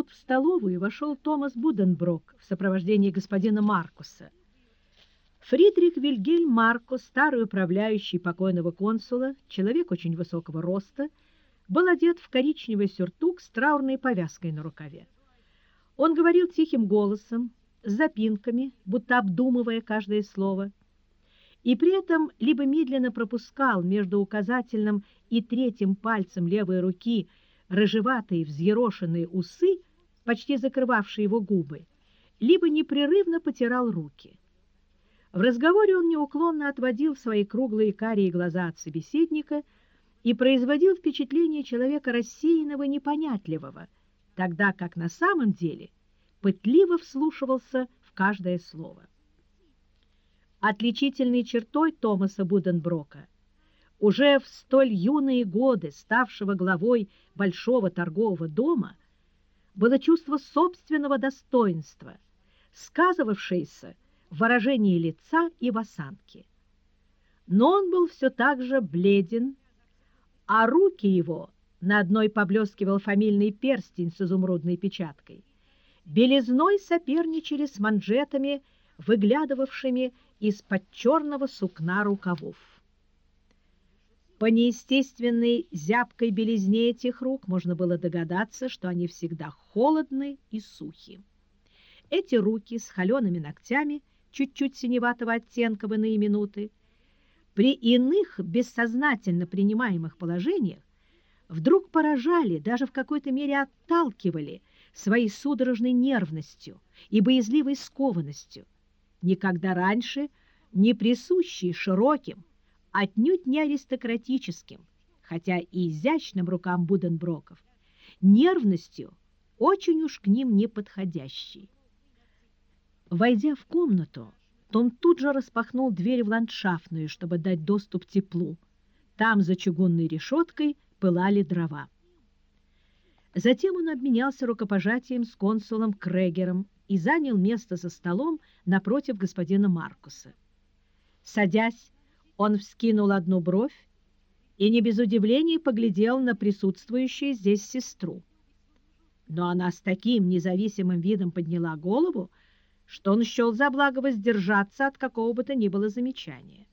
Тут в столовую вошел Томас Буденброк в сопровождении господина Маркуса. Фридрих Вильгельм Маркус, старый управляющий покойного консула, человек очень высокого роста, был одет в коричневый сюртук с траурной повязкой на рукаве. Он говорил тихим голосом, с запинками, будто обдумывая каждое слово, и при этом либо медленно пропускал между указательным и третьим пальцем левой руки рыжеватые взъерошенные усы, почти закрывавшие его губы, либо непрерывно потирал руки. В разговоре он неуклонно отводил свои круглые карие глаза от собеседника и производил впечатление человека рассеянного и непонятливого, тогда как на самом деле пытливо вслушивался в каждое слово. Отличительной чертой Томаса Буденброка, уже в столь юные годы ставшего главой большого торгового дома, было чувство собственного достоинства, сказывавшееся в выражении лица и в осанке. Но он был все так же бледен, а руки его, на одной поблескивал фамильный перстень с изумрудной печаткой, белизной соперничали с манжетами, выглядывавшими из-под черного сукна рукавов. По неестественной зябкой белизне этих рук можно было догадаться, что они всегда холодны и сухи. Эти руки с холеными ногтями, чуть-чуть синеватого оттенка в иные минуты, при иных бессознательно принимаемых положениях вдруг поражали, даже в какой-то мере отталкивали своей судорожной нервностью и боязливой скованностью, никогда раньше не присущие широким, отнюдь не аристократическим, хотя и изящным рукам Буденброков, нервностью очень уж к ним не подходящей. Войдя в комнату, том тут же распахнул дверь в ландшафтную, чтобы дать доступ теплу. Там за чугунной решеткой пылали дрова. Затем он обменялся рукопожатием с консулом Крегером и занял место за столом напротив господина Маркуса. Садясь, он вскинул одну бровь и не без удивления поглядел на присутствующую здесь сестру. Но она с таким независимым видом подняла голову, что он счел за благо воздержаться от какого бы то ни было замечания.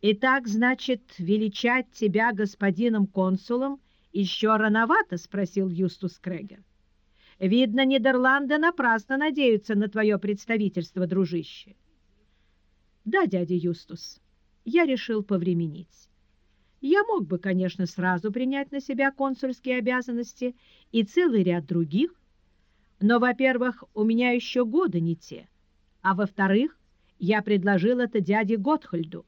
«Итак, значит, величать тебя господином консулом еще рановато?» — спросил Юстус Крегер. Видно, Нидерланды напрасно надеются на твое представительство, дружище. Да, дядя Юстус, я решил повременить. Я мог бы, конечно, сразу принять на себя консульские обязанности и целый ряд других, но, во-первых, у меня еще годы не те, а во-вторых, я предложил это дяде Готхольду.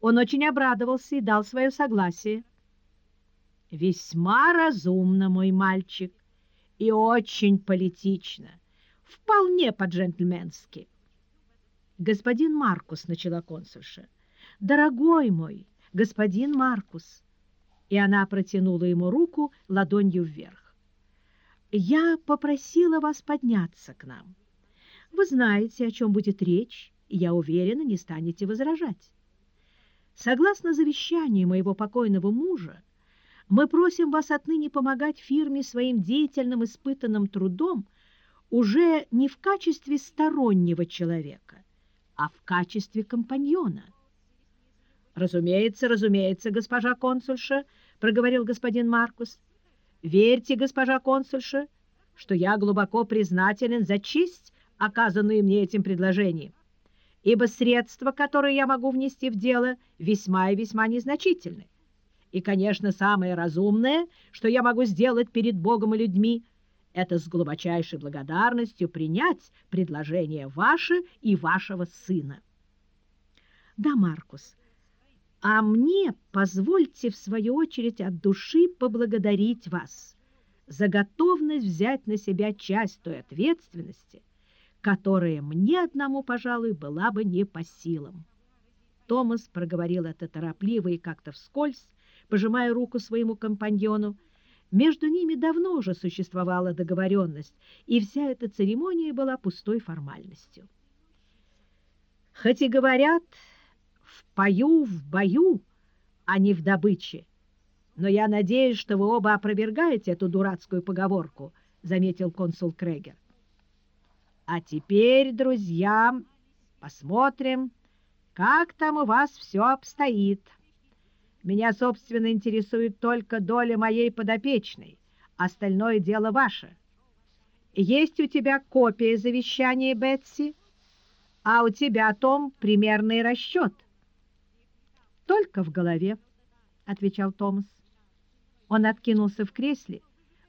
Он очень обрадовался и дал свое согласие. «Весьма разумно, мой мальчик и очень политично, вполне по-джентльменски. «Господин Маркус», — начала консульша, — «дорогой мой, господин Маркус». И она протянула ему руку ладонью вверх. «Я попросила вас подняться к нам. Вы знаете, о чем будет речь, и, я уверена, не станете возражать. Согласно завещанию моего покойного мужа, мы просим вас отныне помогать фирме своим деятельным испытанным трудом уже не в качестве стороннего человека, а в качестве компаньона. «Разумеется, разумеется, госпожа консульша», — проговорил господин Маркус. «Верьте, госпожа консульша, что я глубоко признателен за честь, оказанную мне этим предложением, ибо средства, которые я могу внести в дело, весьма и весьма незначительны. И, конечно, самое разумное, что я могу сделать перед Богом и людьми, это с глубочайшей благодарностью принять предложение ваше и вашего сына. Да, Маркус, а мне позвольте, в свою очередь, от души поблагодарить вас за готовность взять на себя часть той ответственности, которая мне одному, пожалуй, была бы не по силам. Томас проговорил это торопливо и как-то вскользь, пожимая руку своему компаньону. Между ними давно уже существовала договоренность, и вся эта церемония была пустой формальностью. Хоть и говорят «в пою, в бою», а не в добыче, Но я надеюсь, что вы оба опровергаете эту дурацкую поговорку, заметил консул Крегер. А теперь, друзья, посмотрим, как там у вас все обстоит. Меня, собственно, интересует только доля моей подопечной. Остальное дело ваше. Есть у тебя копия завещания, Бетси? А у тебя, Том, примерный расчет? Только в голове, — отвечал Томас. Он откинулся в кресле,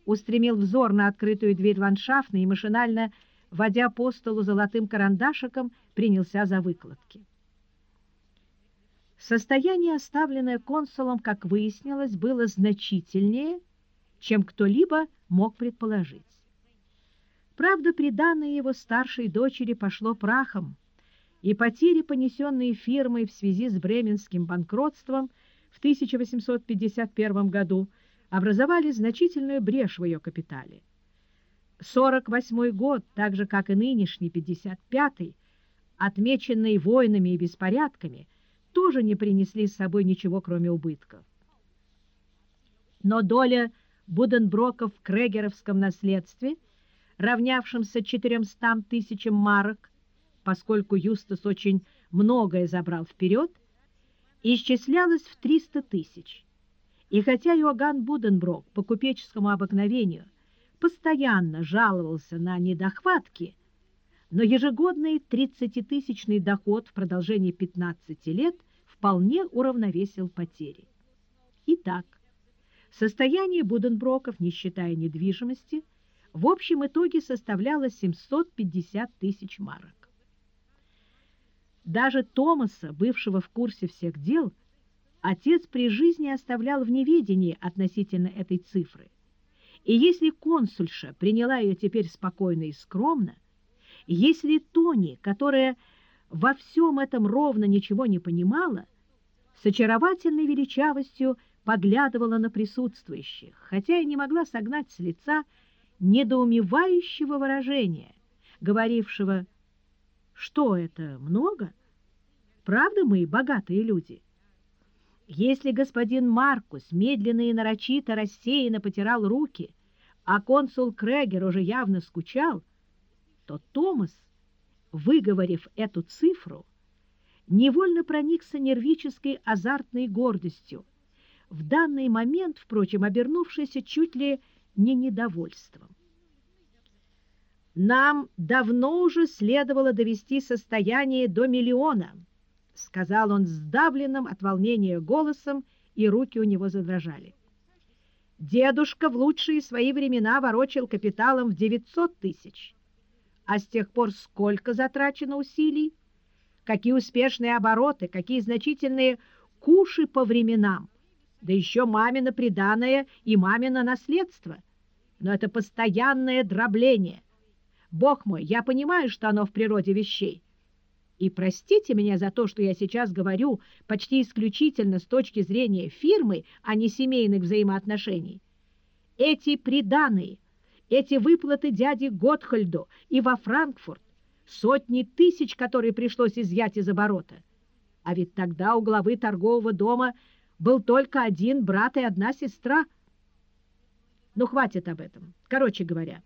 устремил взор на открытую дверь ландшафтной и машинально, водя по столу золотым карандашиком, принялся за выкладки. Состояние, оставленное консулом, как выяснилось, было значительнее, чем кто-либо мог предположить. Правда, приданное его старшей дочери пошло прахом, и потери, понесенные фирмой в связи с бременским банкротством в 1851 году, образовали значительную брешь в ее капитале. 48 год, так же как и нынешний 55-й, отмеченный войнами и беспорядками, тоже не принесли с собой ничего, кроме убытков. Но доля Буденброков в крегеровском наследстве, равнявшемся 400 тысячам марок, поскольку Юстас очень многое забрал вперед, исчислялась в 300 тысяч. И хотя Иоганн Буденброк по купеческому обыкновению постоянно жаловался на недохватки, но ежегодный 30-тысячный доход в продолжении 15 лет вполне уравновесил потери. Итак, состояние Буденброков, не считая недвижимости, в общем итоге составляло 750 тысяч марок. Даже Томаса, бывшего в курсе всех дел, отец при жизни оставлял в неведении относительно этой цифры. И если консульша приняла ее теперь спокойно и скромно, если Тони, которая во всем этом ровно ничего не понимала, с очаровательной величавостью поглядывала на присутствующих, хотя и не могла согнать с лица недоумевающего выражения, говорившего «Что это, много? Правда мы богатые люди?» Если господин Маркус медленно и нарочито рассеянно потирал руки, а консул Крегер уже явно скучал, то Томас, выговорив эту цифру, невольно проникся нервической азартной гордостью, в данный момент, впрочем, обернувшейся чуть ли не недовольством. «Нам давно уже следовало довести состояние до миллиона», — сказал он сдавленным от волнения голосом, и руки у него задрожали. Дедушка в лучшие свои времена ворочил капиталом в 900 тысяч. А с тех пор сколько затрачено усилий? Какие успешные обороты, какие значительные куши по временам. Да еще мамина приданое и мамино наследство. Но это постоянное дробление. Бог мой, я понимаю, что оно в природе вещей. И простите меня за то, что я сейчас говорю почти исключительно с точки зрения фирмы, а не семейных взаимоотношений. Эти приданые, эти выплаты дяде Готхольду и во Франкфурт, сотни тысяч, которые пришлось изъять из оборота. А ведь тогда у главы торгового дома был только один брат и одна сестра. Ну, хватит об этом. Короче говоря,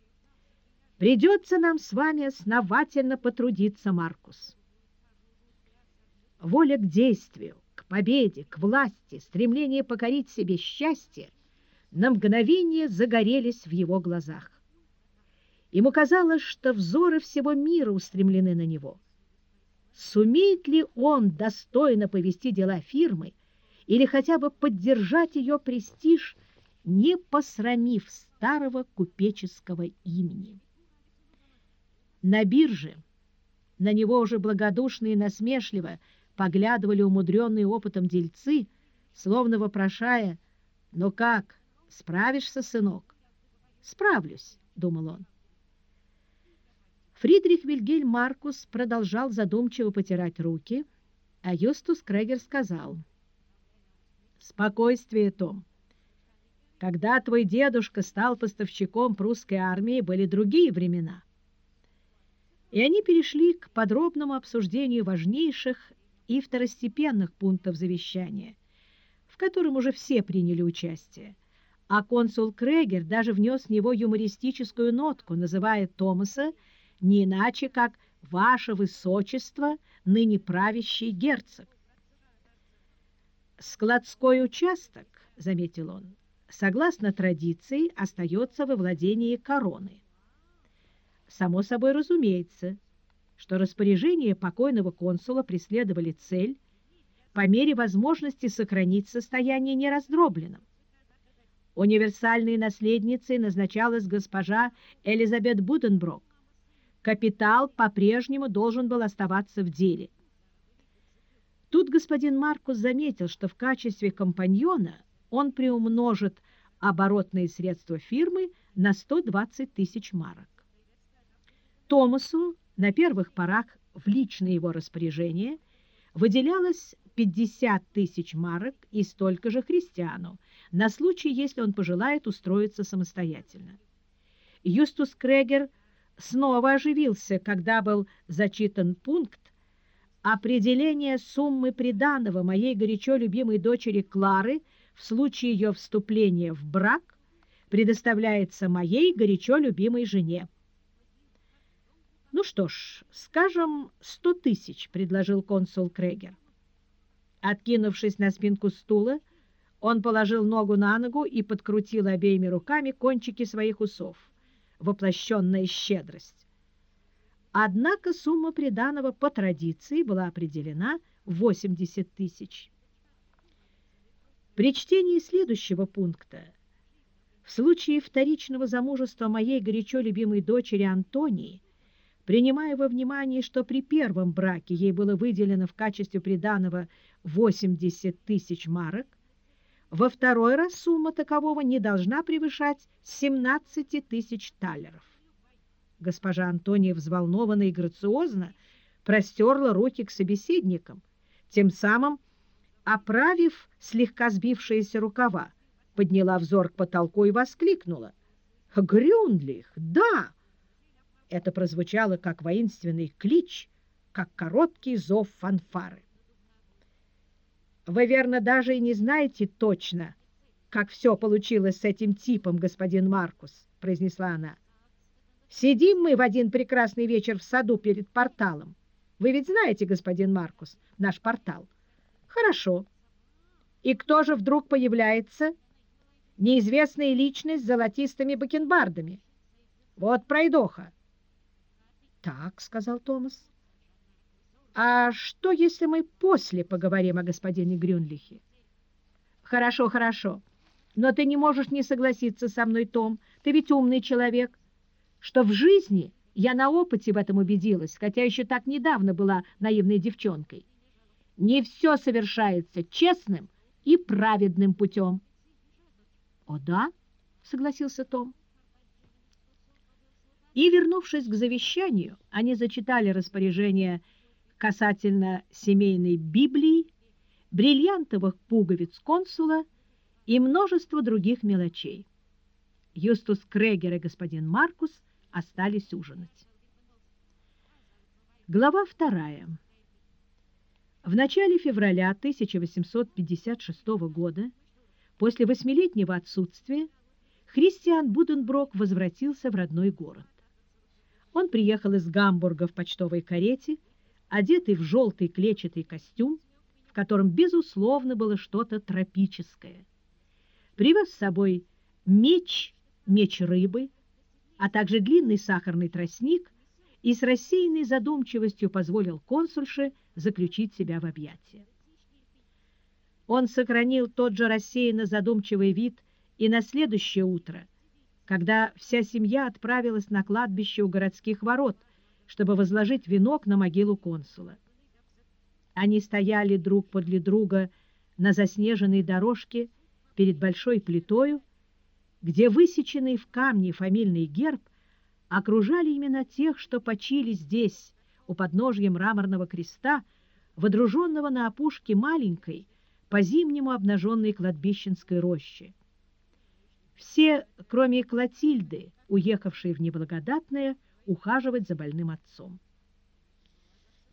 придется нам с вами основательно потрудиться, Маркус. Воля к действию, к победе, к власти, стремление покорить себе счастье на мгновение загорелись в его глазах. Ему казалось, что взоры всего мира устремлены на него. Сумеет ли он достойно повести дела фирмы или хотя бы поддержать ее престиж, не посрамив старого купеческого имени? На бирже на него уже благодушно и насмешливо поглядывали умудренные опытом дельцы, словно вопрошая, «Ну как, справишься, сынок?» «Справлюсь», — думал он. Фридрих Вильгельм Маркус продолжал задумчиво потирать руки, а Юстус Крегер сказал, «Спокойствие, Том. Когда твой дедушка стал поставщиком прусской армии, были другие времена». И они перешли к подробному обсуждению важнейших и второстепенных пунктов завещания, в котором уже все приняли участие, а консул Крегер даже внес в него юмористическую нотку, называя Томаса не иначе, как «Ваше Высочество, ныне правящий герцог». «Складской участок», — заметил он, — «согласно традиции, остается во владении короны». Само собой разумеется, что распоряжения покойного консула преследовали цель по мере возможности сохранить состояние нераздробленным. Универсальной наследницей назначалась госпожа Элизабет Буденброк. Капитал по-прежнему должен был оставаться в деле. Тут господин Маркус заметил, что в качестве компаньона он приумножит оборотные средства фирмы на 120 тысяч марок. Томасу на первых порах в личное его распоряжение выделялось 50 тысяч марок и столько же христиану, на случай, если он пожелает устроиться самостоятельно. Юстус Крегер снова оживился, когда был зачитан пункт определение суммы приданого моей горячо любимой дочери Клары в случае ее вступления в брак предоставляется моей горячо любимой жене. «Ну что ж, скажем, сто тысяч», — предложил консул Крегер. Откинувшись на спинку стула, он положил ногу на ногу и подкрутил обеими руками кончики своих усов. Воплощенная щедрость. Однако сумма приданого по традиции была определена в 80 тысяч. При чтении следующего пункта в случае вторичного замужества моей горячо любимой дочери Антонии принимая во внимание, что при первом браке ей было выделено в качестве приданого 80 тысяч марок, во второй раз сумма такового не должна превышать 17 тысяч талеров. Госпожа Антония взволнованно и грациозно простерла руки к собеседникам, тем самым оправив слегка сбившиеся рукава, подняла взор к потолку и воскликнула. «Грюндлих, да!» Это прозвучало как воинственный клич, как короткий зов фанфары. Вы, верно, даже и не знаете точно, как все получилось с этим типом, господин Маркус, произнесла она. Сидим мы в один прекрасный вечер в саду перед порталом. Вы ведь знаете, господин Маркус, наш портал. Хорошо. И кто же вдруг появляется? Неизвестная личность с золотистыми бакенбардами. Вот пройдоха. «Так», — сказал Томас. «А что, если мы после поговорим о господине Грюнлихе?» «Хорошо, хорошо. Но ты не можешь не согласиться со мной, Том. Ты ведь умный человек. Что в жизни я на опыте в этом убедилась, хотя еще так недавно была наивной девчонкой. Не все совершается честным и праведным путем». «О да?» — согласился Том. И, вернувшись к завещанию, они зачитали распоряжение касательно семейной Библии, бриллиантовых пуговиц консула и множество других мелочей. Юстус Крегер и господин Маркус остались ужинать. Глава вторая. В начале февраля 1856 года, после восьмилетнего отсутствия, Христиан Буденброк возвратился в родной город. Он приехал из Гамбурга в почтовой карете, одетый в желтый клетчатый костюм, в котором, безусловно, было что-то тропическое. Привез с собой меч, меч рыбы, а также длинный сахарный тростник и с рассеянной задумчивостью позволил консульше заключить себя в объятия. Он сохранил тот же рассеянно задумчивый вид и на следующее утро – когда вся семья отправилась на кладбище у городских ворот, чтобы возложить венок на могилу консула. Они стояли друг подле друга на заснеженной дорожке перед большой плитою, где высеченный в камне фамильный герб окружали именно тех, что почили здесь, у подножья мраморного креста, водруженного на опушке маленькой, по-зимнему обнаженной кладбищенской рощи. Все, кроме Клотильды, уехавшей в неблагодатное, ухаживать за больным отцом.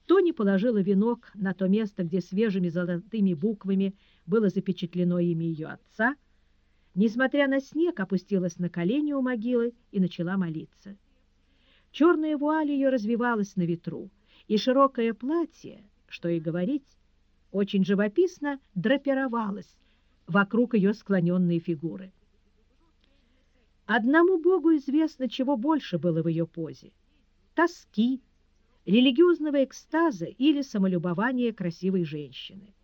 Тони положила венок на то место, где свежими золотыми буквами было запечатлено имя ее отца, несмотря на снег, опустилась на колени у могилы и начала молиться. Черная вуаль ее развивалась на ветру, и широкое платье, что и говорить, очень живописно драпировалось вокруг ее склоненной фигуры. Одному Богу известно, чего больше было в ее позе — тоски, религиозного экстаза или самолюбования красивой женщины.